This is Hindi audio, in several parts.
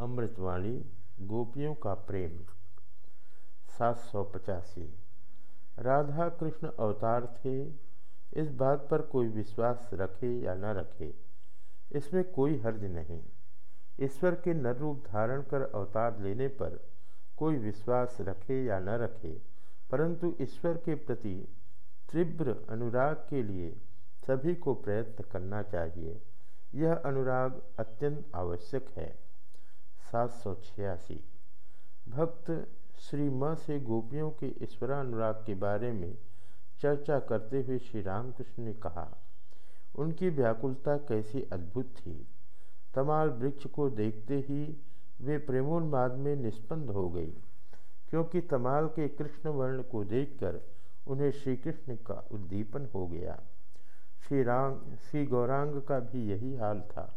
अमृतवाणी, गोपियों का प्रेम, सात सौ पचासी। राधा कृष्ण अवतार थे, इस बात पर कोई विश्वास रखे या न रखे, इसमें कोई हर्ज नहीं। ईश्वर के नर रूप धारण कर अवतार लेने पर कोई विश्वास रखे या न रखे, परंतु ईश्वर के प्रति तीव्र अनुराग के लिए सभी को प्रयत्न करना चाहिए। यह अनुराग अत्यंत आवश्यक है। सात सौ छियासी। भक्त श्री म से गोपियों के ईश्वरानुराग के बारे में चर्चा करते हुए श्री रामकृष्ण ने कहा, उनकी व्याकुलता कैसी अद्भुत थी। तमाल वृक्ष को देखते ही वे प्रेमोन्माद में निष्पन्द हो गई, क्योंकि तमाल के कृष्ण वर्ण को देखकर उन्हें श्री कृष्ण का उद्दीपन हो गया। श्री राम श्री गौरांग का भी यही हाल था।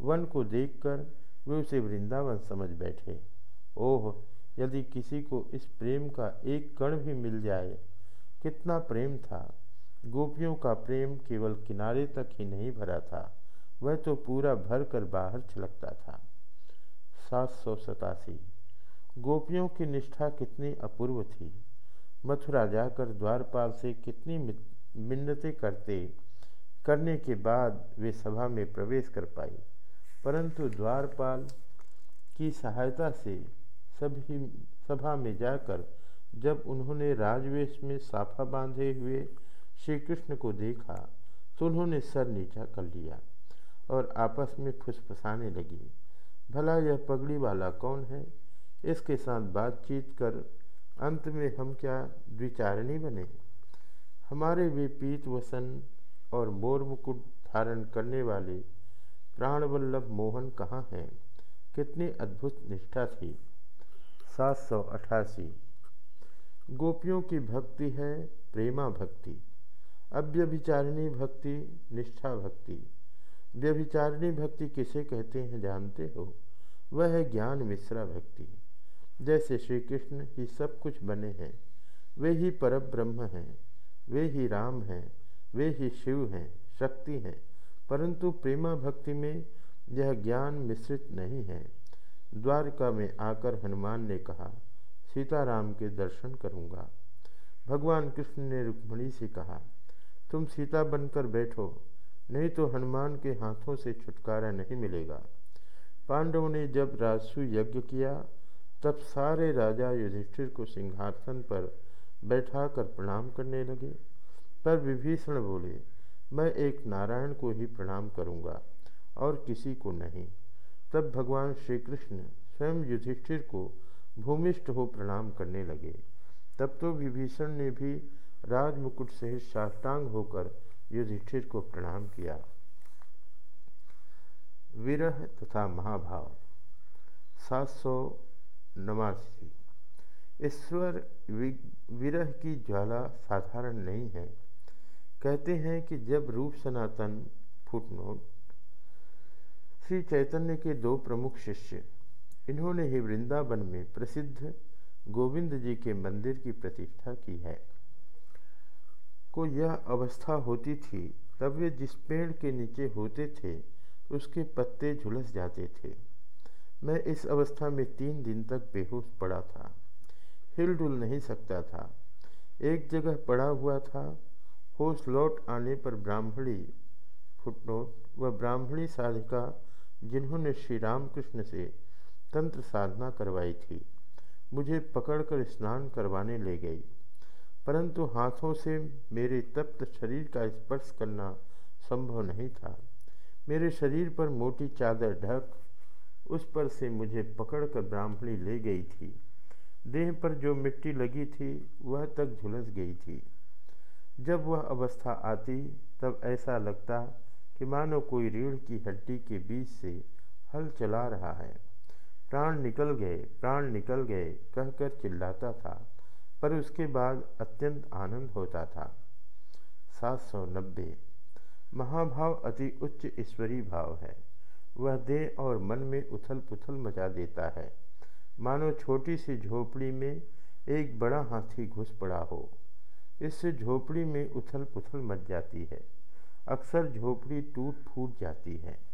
वन को देखकर वे उसे वृंदावन समझ बैठे। ओह, यदि किसी को इस प्रेम का एक कण भी मिल जाए, कितना प्रेम था। गोपियों का प्रेम केवल किनारे तक ही नहीं भरा था, वह तो पूरा भर कर बाहर छलकता था। सात सौ सतासी। गोपियों की निष्ठा कितनी अपूर्व थी। मथुरा जाकर द्वारपाल से कितनी मिन्नतें करते, करने के बाद वे सभा में प्रवेश कर पाई। परंतु द्वारपाल की सहायता से सभी सभा में जाकर जब उन्होंने राजवेश में साफा बांधे हुए श्री कृष्ण को देखा तो उन्होंने सर नीचा कर लिया और आपस में फुसफुसाने लगी। भला यह पगड़ी वाला कौन है? इसके साथ बातचीत कर अंत में हम क्या द्विचारणी बने? हमारे वे पीत वसन और मोर मुकुट धारण करने वाले प्राणवल्लभ मोहन कहाँ हैं? कितनी अद्भुत निष्ठा थी। सात सौ अठासी। गोपियों की भक्ति है, प्रेमा भक्ति। अव्यभिचारिणी भक्ति, निष्ठा भक्ति। व्यभिचारिणी भक्ति किसे कहते हैं जानते हो? वह है ज्ञान मिश्रा भक्ति। जैसे श्री कृष्ण ही सब कुछ बने हैं, वे ही पर ब्रह्म हैं, वे ही राम हैं, वे ही शिव हैं, शक्ति हैं परंतु प्रेमा भक्ति में यह ज्ञान मिश्रित नहीं है। द्वारका में आकर हनुमान ने कहा, सीताराम के दर्शन करूँगा। भगवान कृष्ण ने रुक्मणी से कहा, तुम सीता बनकर बैठो, नहीं तो हनुमान के हाथों से छुटकारा नहीं मिलेगा। पांडवों ने जब राजसु यज्ञ किया, तब सारे राजा युधिष्ठिर को सिंहासन पर बैठाकर प्रणाम करने लगे। पर विभीषण बोले मैं एक नारायण को ही प्रणाम करूँगा और किसी को नहीं। तब भगवान श्री कृष्ण स्वयं युधिष्ठिर को भूमिष्ठ हो प्रणाम करने लगे। तब तो विभीषण ने भी राजमुकुट सहित साष्टांग होकर युधिष्ठिर को प्रणाम किया। विरह तथा महाभाव। सात सौ नवासी। ईश्वर विरह की ज्वाला साधारण नहीं है। कहते हैं कि जब रूप सनातन, फुटनोट, श्री चैतन्य के दो प्रमुख शिष्य, इन्होंने ही वृंदावन में प्रसिद्ध गोविंद जी के मंदिर की प्रतिष्ठा की है। को यह अवस्था होती थी, तब वे जिस पेड़ के नीचे होते थे, उसके पत्ते झुलस जाते थे। मैं इस अवस्था में तीन दिन तक बेहोश पड़ा था। हिलडुल नहीं सकता था। एक जगह पड़ा हुआ था होश लौट आने पर ब्राह्मणी फुटनोट व ब्राह्मणी साधिका जिन्होंने श्री रामकृष्ण से तंत्र साधना करवाई थी, मुझे पकड़कर स्नान करवाने ले गई। परंतु हाथों से मेरे तप्त शरीर का स्पर्श करना संभव नहीं था। मेरे शरीर पर मोटी चादर ढक, उस पर से मुझे पकड़कर ब्राह्मणी ले गई थी। देह पर जो मिट्टी लगी थी, वह तक झुलस गई थी। जब वह अवस्था आती, तब ऐसा लगता कि मानो कोई रीढ़ की हड्डी के बीच से हल चला रहा है। प्राण निकल गए, प्राण निकल गए, कहकर चिल्लाता था, पर उसके बाद अत्यंत आनंद होता था। सात सौ नब्बे। महाभाव अति उच्च ईश्वरी भाव है। वह देह और मन में उथल पुथल मचा देता है। मानो छोटी सी झोपड़ी में एक बड़ा हाथी घुस पड़ा हो। इससे झोपड़ी में उथल पुथल मच जाती है। अक्सर झोपड़ी टूट फूट जाती है।